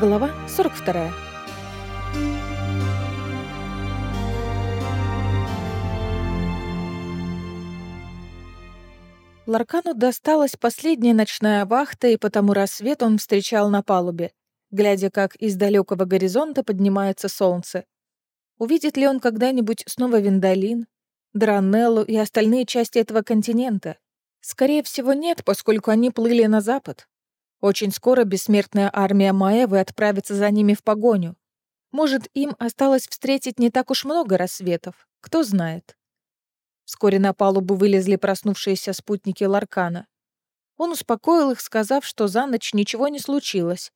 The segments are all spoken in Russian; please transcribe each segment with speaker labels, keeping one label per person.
Speaker 1: Глава 42. Ларкану досталась последняя ночная вахта, и потому рассвет он встречал на палубе, глядя, как из далекого горизонта поднимается солнце. Увидит ли он когда-нибудь снова Виндалин, Дранеллу и остальные части этого континента? Скорее всего, нет, поскольку они плыли на запад. Очень скоро бессмертная армия Маэвы отправится за ними в погоню. Может, им осталось встретить не так уж много рассветов, кто знает. Вскоре на палубу вылезли проснувшиеся спутники Ларкана. Он успокоил их, сказав, что за ночь ничего не случилось.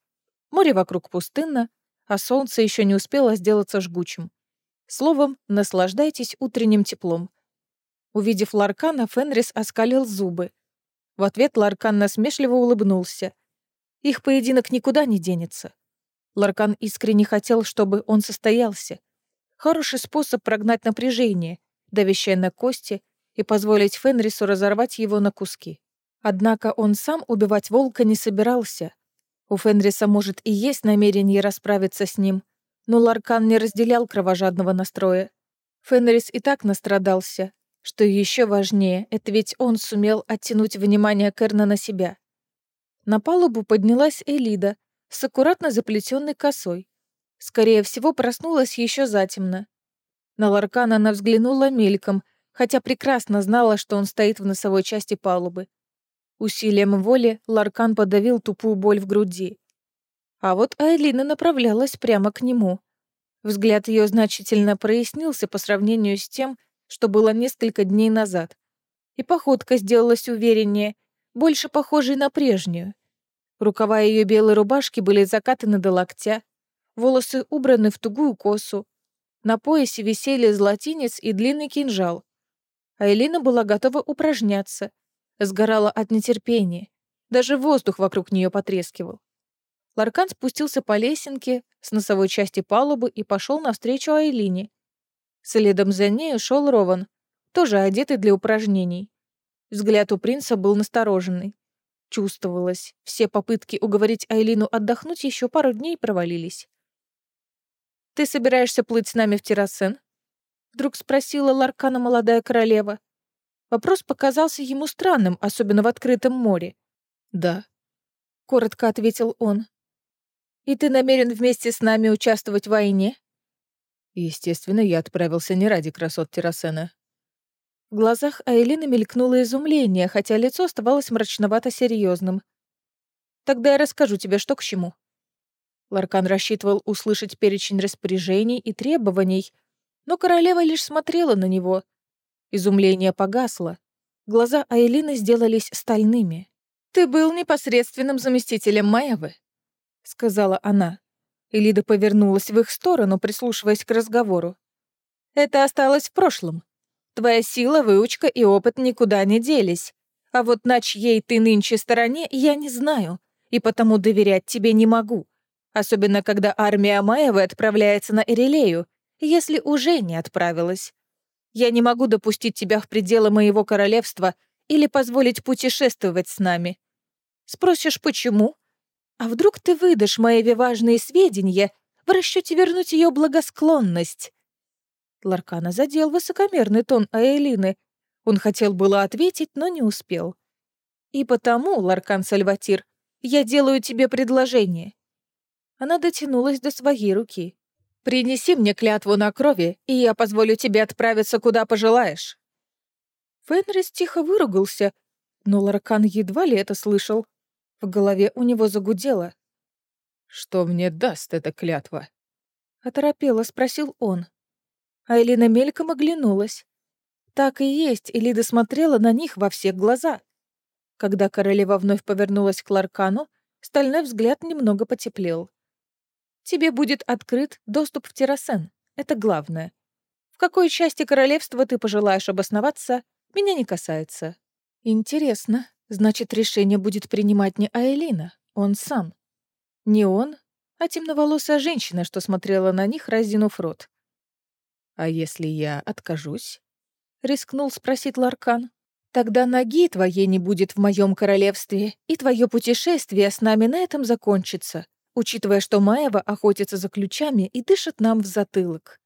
Speaker 1: Море вокруг пустынно, а солнце еще не успело сделаться жгучим. Словом, наслаждайтесь утренним теплом. Увидев Ларкана, Фенрис оскалил зубы. В ответ Ларкан насмешливо улыбнулся — их поединок никуда не денется. Ларкан искренне хотел, чтобы он состоялся. Хороший способ прогнать напряжение, давящее на кости, и позволить Фенрису разорвать его на куски. Однако он сам убивать волка не собирался. У Фенриса, может, и есть намерение расправиться с ним, но Ларкан не разделял кровожадного настроя. Фенрис и так настрадался. Что еще важнее, это ведь он сумел оттянуть внимание Керна на себя. На палубу поднялась Элида с аккуратно заплетенной косой. Скорее всего, проснулась еще затемно. На Ларкана она взглянула мельком, хотя прекрасно знала, что он стоит в носовой части палубы. Усилием воли Ларкан подавил тупую боль в груди. А вот Айлина направлялась прямо к нему. Взгляд ее значительно прояснился по сравнению с тем, что было несколько дней назад. И походка сделалась увереннее, больше похожей на прежнюю. Рукава ее белой рубашки были закатаны до локтя, волосы убраны в тугую косу. На поясе висели золотинец и длинный кинжал. А Элина была готова упражняться, сгорала от нетерпения. Даже воздух вокруг нее потрескивал. Ларкан спустился по лесенке с носовой части палубы и пошел навстречу Айлине. Следом за ней шел Рован, тоже одетый для упражнений. Взгляд у принца был настороженный. Чувствовалось, все попытки уговорить Айлину отдохнуть еще пару дней провалились. «Ты собираешься плыть с нами в Террасен?» Вдруг спросила Ларкана молодая королева. Вопрос показался ему странным, особенно в открытом море.
Speaker 2: «Да», —
Speaker 1: коротко ответил он. «И ты намерен вместе с нами участвовать в войне?»
Speaker 2: Естественно, я отправился не ради красот Террасена.
Speaker 1: В глазах Айлины мелькнуло изумление, хотя лицо оставалось мрачновато серьезным. «Тогда я расскажу тебе, что к чему». Ларкан рассчитывал услышать перечень распоряжений и требований, но королева лишь смотрела на него. Изумление погасло. Глаза Айлины сделались стальными. «Ты был непосредственным заместителем Маевы», — сказала она. Элида повернулась в их сторону, прислушиваясь к разговору. «Это осталось в прошлом. Твоя сила, выучка и опыт никуда не делись. А вот на чьей ты нынче стороне, я не знаю, и потому доверять тебе не могу. Особенно, когда армия Маевы отправляется на Эрилею, если уже не отправилась. Я не могу допустить тебя в пределы моего королевства или позволить путешествовать с нами. Спросишь, почему? А вдруг ты выдашь Маеве важные сведения в расчете вернуть ее благосклонность? Ларкана задел высокомерный тон Аэлины. Он хотел было ответить, но не успел. «И потому, Ларкан Сальватир, я делаю тебе предложение». Она дотянулась до своей руки. «Принеси мне клятву на крови, и я позволю тебе отправиться, куда пожелаешь». Фенрис тихо выругался, но Ларкан едва ли это слышал. В голове у него загудело.
Speaker 2: «Что мне даст эта клятва?»
Speaker 1: Оторопело спросил он. А Элина мельком оглянулась. Так и есть, Элида смотрела на них во все глаза. Когда королева вновь повернулась к Ларкану, стальной взгляд немного потеплел. «Тебе будет открыт доступ в Террасен. Это главное. В какой части королевства ты пожелаешь обосноваться, меня не касается». «Интересно, значит, решение будет принимать не Аэлина, он сам. Не он, а темноволосая женщина, что смотрела на них, разинув рот.
Speaker 2: «А если я откажусь?»
Speaker 1: — рискнул спросить Ларкан. «Тогда ноги твоей не будет в моем королевстве, и твое путешествие с нами на этом закончится. учитывая, что Маева охотится за ключами и дышит нам в затылок.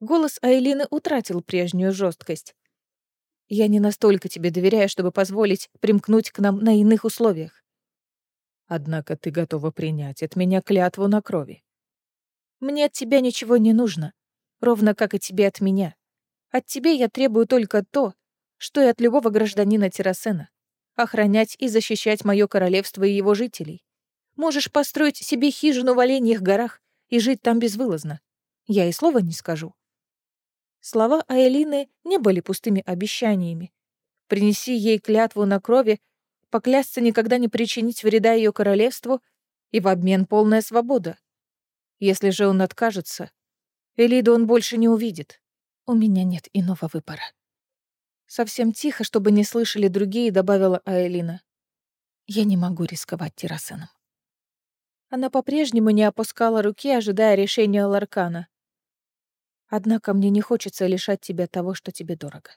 Speaker 1: Голос Айлины утратил прежнюю жесткость. «Я не настолько тебе доверяю, чтобы позволить примкнуть к нам на иных условиях.
Speaker 2: Однако ты готова принять от меня клятву на крови.
Speaker 1: Мне от тебя ничего не нужно, ровно как и тебе от меня. От тебя я требую только то, что и от любого гражданина Террасена — охранять и защищать мое королевство и его жителей. Можешь построить себе хижину в Оленьих горах и жить там безвылазно. Я и слова не скажу. Слова Айлины не были пустыми обещаниями. Принеси ей клятву на крови, поклясться никогда не причинить вреда ее королевству и в обмен полная свобода. Если же он откажется, Элиду он больше не увидит. У меня нет иного выбора. Совсем тихо, чтобы не слышали другие, добавила Айлина. Я не могу рисковать Террасеном. Она по-прежнему не опускала руки, ожидая решения Ларкана. Однако мне не хочется лишать тебя того, что тебе дорого.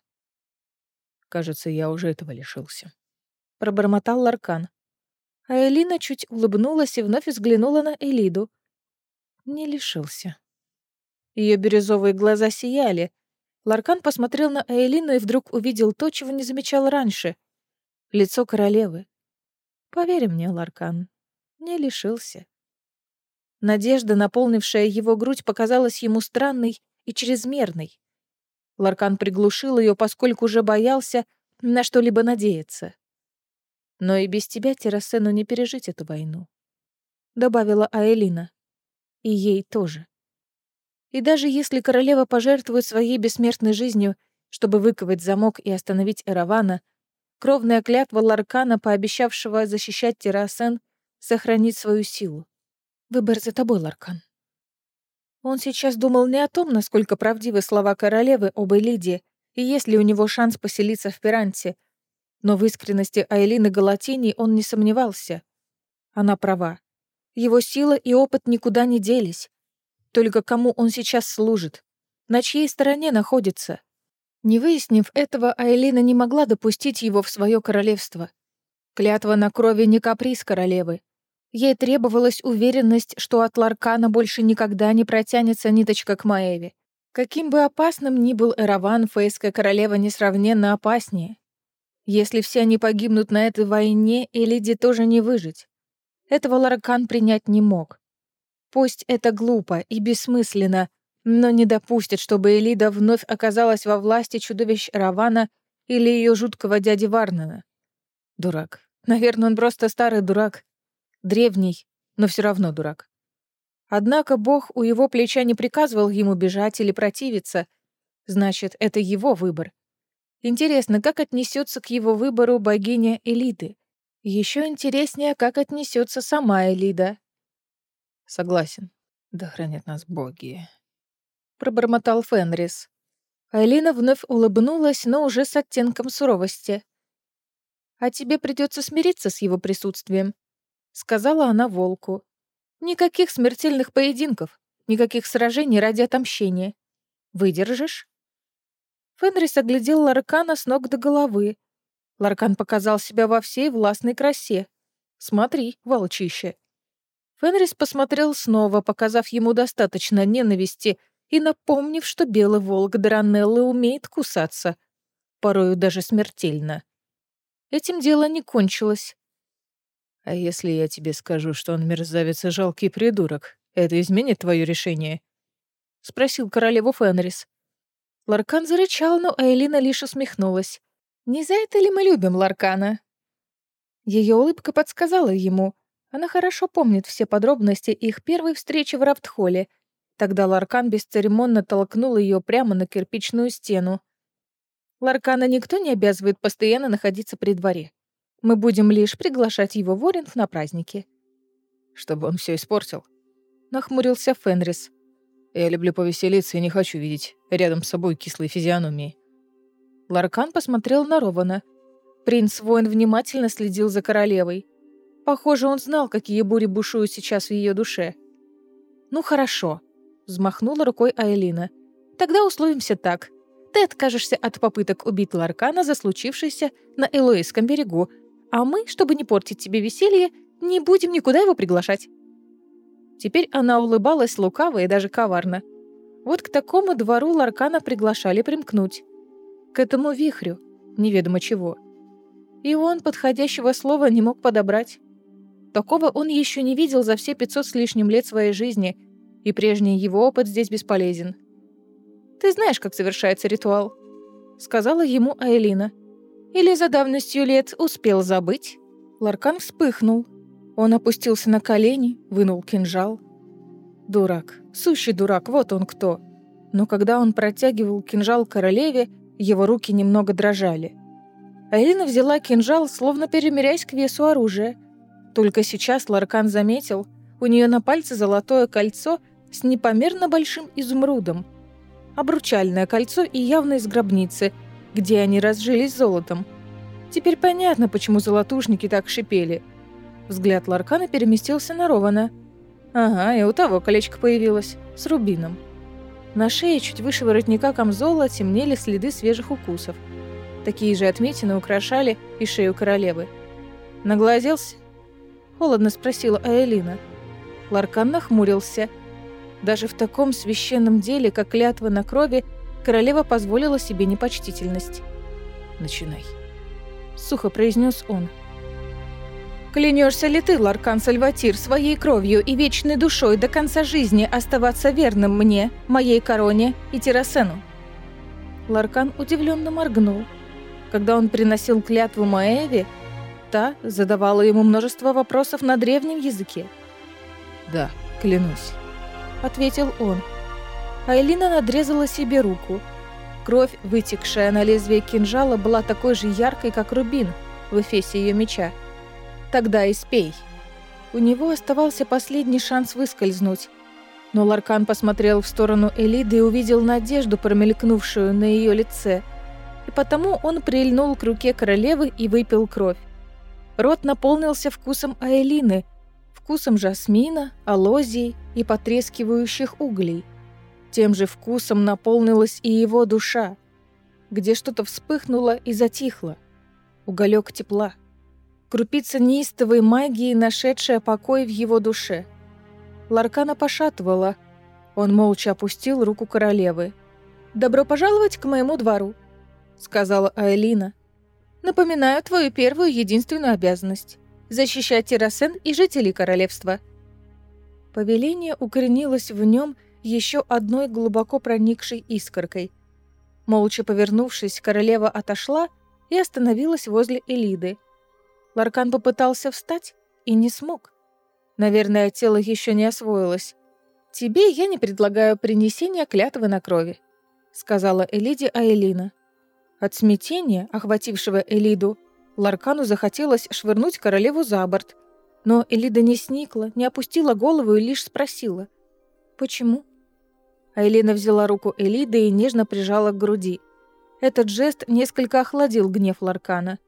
Speaker 2: Кажется, я уже этого лишился.
Speaker 1: Пробормотал Ларкан. А Элина чуть улыбнулась и вновь взглянула на Элиду. Не лишился. Ее бирюзовые глаза сияли. Ларкан посмотрел на Элину и вдруг увидел то, чего не замечал раньше. Лицо королевы. Поверь мне, Ларкан, не лишился. Надежда, наполнившая его грудь, показалась ему странной и чрезмерной. Ларкан приглушил ее, поскольку уже боялся на что-либо надеяться. «Но и без тебя Террасену не пережить эту войну», — добавила Аэлина. «И ей тоже. И даже если королева пожертвует своей бессмертной жизнью, чтобы выковать замок и остановить Эравана, кровная клятва Ларкана, пообещавшего защищать Террасен, сохранить свою силу. Выбор за тобой, Ларкан. Он сейчас думал не о том, насколько правдивы слова королевы об Элиде и есть ли у него шанс поселиться в Пиранте, но в искренности Айлины Галатини он не сомневался. Она права. Его сила и опыт никуда не делись. Только кому он сейчас служит? На чьей стороне находится? Не выяснив этого, Айлина не могла допустить его в свое королевство. Клятва на крови не каприз королевы. Ей требовалась уверенность, что от Ларкана больше никогда не протянется ниточка к Маеве. Каким бы опасным ни был Эраван, фейская королева несравненно опаснее. Если все они погибнут на этой войне, Элиде тоже не выжить. Этого Ларкан принять не мог. Пусть это глупо и бессмысленно, но не допустит, чтобы Элида вновь оказалась во власти чудовищ Равана или ее жуткого дяди Варнана. Дурак. Наверное, он просто старый дурак. Древний, но все равно дурак. Однако Бог у его плеча не приказывал ему бежать или противиться. Значит, это его выбор. Интересно, как отнесется к его выбору богиня Элиды. Еще интереснее, как отнесется сама Элида.
Speaker 2: Согласен. Да хранят нас боги.
Speaker 1: Пробормотал Фенрис. Айлина вновь улыбнулась, но уже с оттенком суровости а тебе придется смириться с его присутствием», — сказала она волку. «Никаких смертельных поединков, никаких сражений ради отомщения. Выдержишь?» Фенрис оглядел Ларкана с ног до головы. Ларкан показал себя во всей властной красе. «Смотри, волчище». Фенрис посмотрел снова, показав ему достаточно ненависти и напомнив, что белый волк Дранеллы умеет кусаться, порою даже смертельно. Этим дело не кончилось.
Speaker 2: А если я тебе скажу, что он мерзавец и жалкий придурок, это изменит твое решение? Спросил королеву Фенрис.
Speaker 1: Ларкан зарычал, но Эйлина лишь усмехнулась. «Не за это ли мы любим Ларкана?» Ее улыбка подсказала ему. Она хорошо помнит все подробности их первой встречи в Рафтхолле. Тогда Ларкан бесцеремонно толкнул ее прямо на кирпичную стену. Ларкана никто не обязывает постоянно находиться при дворе. Мы будем лишь приглашать его в Оринг на праздники».
Speaker 2: «Чтобы он все испортил?»
Speaker 1: — нахмурился Фенрис.
Speaker 2: «Я люблю повеселиться и не хочу видеть рядом с собой кислые физиономии».
Speaker 1: Ларкан посмотрел на Рована. Принц-воин внимательно следил за королевой. Похоже, он знал, какие бури бушуют сейчас в ее душе. «Ну хорошо», — взмахнула рукой Айлина. «Тогда условимся так ты откажешься от попыток убить Ларкана за случившееся на Элоисском берегу, а мы, чтобы не портить тебе веселье, не будем никуда его приглашать». Теперь она улыбалась лукаво и даже коварно. Вот к такому двору Ларкана приглашали примкнуть. К этому вихрю, неведомо чего. И он подходящего слова не мог подобрать. Такого он еще не видел за все 500 с лишним лет своей жизни, и прежний его опыт здесь бесполезен. «Ты знаешь, как совершается ритуал», — сказала ему Аэлина. «Или за давностью лет успел забыть?» Ларкан вспыхнул. Он опустился на колени, вынул кинжал. Дурак, сущий дурак, вот он кто. Но когда он протягивал кинжал королеве, его руки немного дрожали. Аэлина взяла кинжал, словно перемиряясь к весу оружия. Только сейчас Ларкан заметил, у нее на пальце золотое кольцо с непомерно большим изумрудом. Обручальное кольцо и явно из гробницы, где они разжились золотом. Теперь понятно, почему золотушники так шипели. Взгляд Ларкана переместился на Рована. Ага, и у того колечко появилось, с рубином. На шее, чуть выше воротника камзола, темнели следы свежих укусов. Такие же отметины украшали и шею королевы. «Наглазился?» — холодно спросила Аэлина. Ларкан нахмурился. Даже в таком священном деле, как клятва на крови, королева позволила себе непочтительность. «Начинай», сухо произнес он. Клянешься ли ты, Ларкан Сальватир, своей кровью и вечной душой до конца жизни оставаться верным мне, моей короне и Террасену? Ларкан удивленно моргнул. Когда он приносил клятву Маэве, та задавала ему множество вопросов на древнем языке.
Speaker 2: «Да, клянусь», — ответил он.
Speaker 1: Айлина надрезала себе руку — Кровь, вытекшая на лезвие кинжала, была такой же яркой, как рубин в эфесе ее меча. «Тогда и спей». У него оставался последний шанс выскользнуть. Но Ларкан посмотрел в сторону Элиды и увидел надежду, промелькнувшую на ее лице. И потому он прильнул к руке королевы и выпил кровь. Рот наполнился вкусом Аэлины, вкусом жасмина, алозии и потрескивающих углей – тем же вкусом наполнилась и его душа, где что-то вспыхнуло и затихло. Уголек тепла. Крупица неистовой магии, нашедшая покой в его душе. Ларкана пошатывала. Он молча опустил руку королевы. «Добро пожаловать к моему двору», — сказала Айлина. «Напоминаю твою первую единственную обязанность — защищать Террасен и жителей королевства». Повеление укоренилось в нем еще одной глубоко проникшей искоркой. Молча повернувшись, королева отошла и остановилась возле Элиды. Ларкан попытался встать и не смог. Наверное, тело еще не освоилось. «Тебе я не предлагаю принесения клятвы на крови», — сказала Элиде Аэлина. От смятения, охватившего Элиду, Ларкану захотелось швырнуть королеву за борт. Но Элида не сникла, не опустила голову и лишь спросила. «Почему?» Айлина взяла руку Элиды и нежно прижала к груди. Этот жест несколько охладил гнев Ларкана.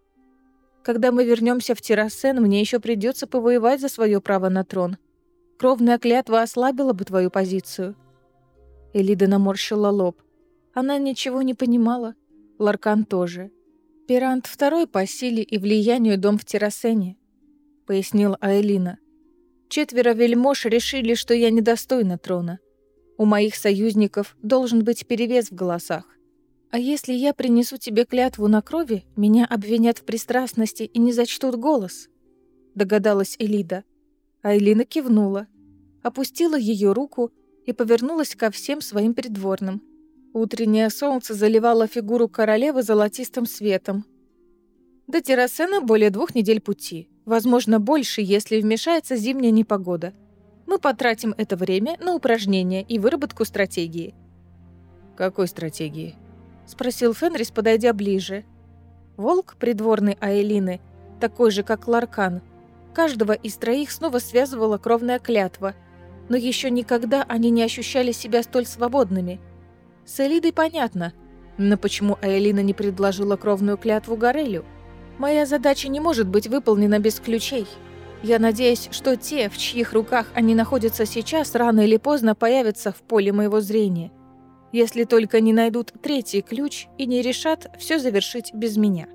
Speaker 1: «Когда мы вернемся в Террасен, мне еще придется повоевать за свое право на трон. Кровная клятва ослабила бы твою позицию». Элида наморщила лоб. Она ничего не понимала. Ларкан тоже. «Пирант второй по силе и влиянию дом в Террасене», — пояснила Айлина. «Четверо вельмож решили, что я недостойна трона. У моих союзников должен быть перевес в голосах. А если я принесу тебе клятву на крови, меня обвинят в пристрастности и не зачтут голос», — догадалась Элида. А кивнула, опустила ее руку и повернулась ко всем своим придворным. Утреннее солнце заливало фигуру королевы золотистым светом. До Террасена более двух недель пути, возможно, больше, если вмешается зимняя непогода — мы потратим это время на упражнения и выработку стратегии».
Speaker 2: «Какой стратегии?»
Speaker 1: — спросил Фенрис, подойдя ближе. Волк, придворный Аэлины, такой же, как Ларкан, каждого из троих снова связывала кровная клятва, но еще никогда они не ощущали себя столь свободными. С Элидой понятно, но почему Аэлина не предложила кровную клятву Горелю? Моя задача не может быть выполнена без ключей. Я надеюсь, что те, в чьих руках они находятся сейчас, рано или поздно появятся в поле моего зрения. Если только не найдут третий ключ и не решат все завершить без меня.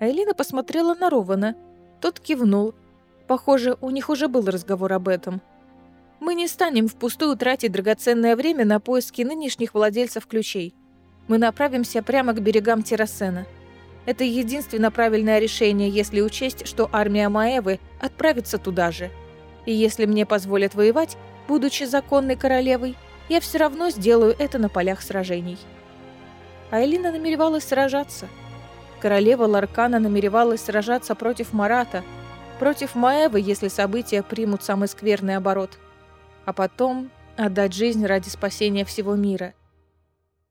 Speaker 1: Айлина посмотрела на Рована. Тот кивнул. Похоже, у них уже был разговор об этом. Мы не станем впустую тратить драгоценное время на поиски нынешних владельцев ключей. Мы направимся прямо к берегам Террасена. Это единственно правильное решение, если учесть, что армия Маэвы отправится туда же. И если мне позволят воевать, будучи законной королевой, я все равно сделаю это на полях сражений. Айлина намеревалась сражаться. Королева Ларкана намеревалась сражаться против Марата, против Маэвы, если события примут самый скверный оборот – а потом отдать жизнь ради спасения всего мира.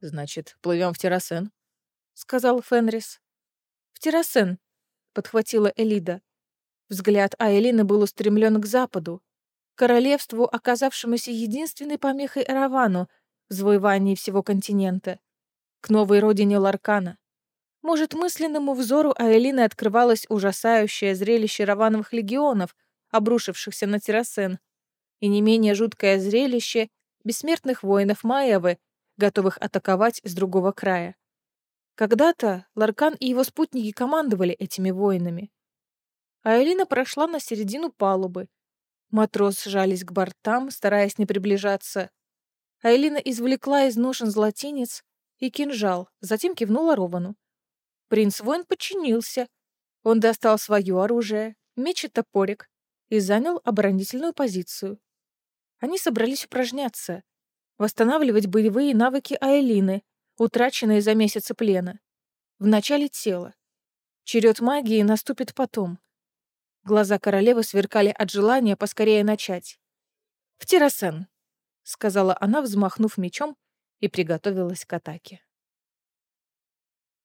Speaker 2: «Значит, плывем в Террасен?»
Speaker 1: — сказал Фенрис. «В Террасен», — подхватила Элида. Взгляд Аэлины был устремлен к западу, королевству, оказавшемуся единственной помехой Эравану в завоевании всего континента, к новой родине Ларкана. Может, мысленному взору Аэлины открывалось ужасающее зрелище равановых легионов, обрушившихся на Террасен, и не менее жуткое зрелище бессмертных воинов Маевы, готовых атаковать с другого края. Когда-то Ларкан и его спутники командовали этими воинами. А Элина прошла на середину палубы. Матрос сжались к бортам, стараясь не приближаться. А Элина извлекла из ножен золотинец и кинжал, затем кивнула Ровану. Принц-воин подчинился. Он достал свое оружие, меч и топорик, и занял оборонительную позицию. Они собрались упражняться, восстанавливать боевые навыки Айлины, утраченные за месяцы плена. В начале тела. Черед магии наступит потом. Глаза королевы сверкали от желания поскорее начать. «В Террасен», — сказала она, взмахнув мечом, и приготовилась к атаке.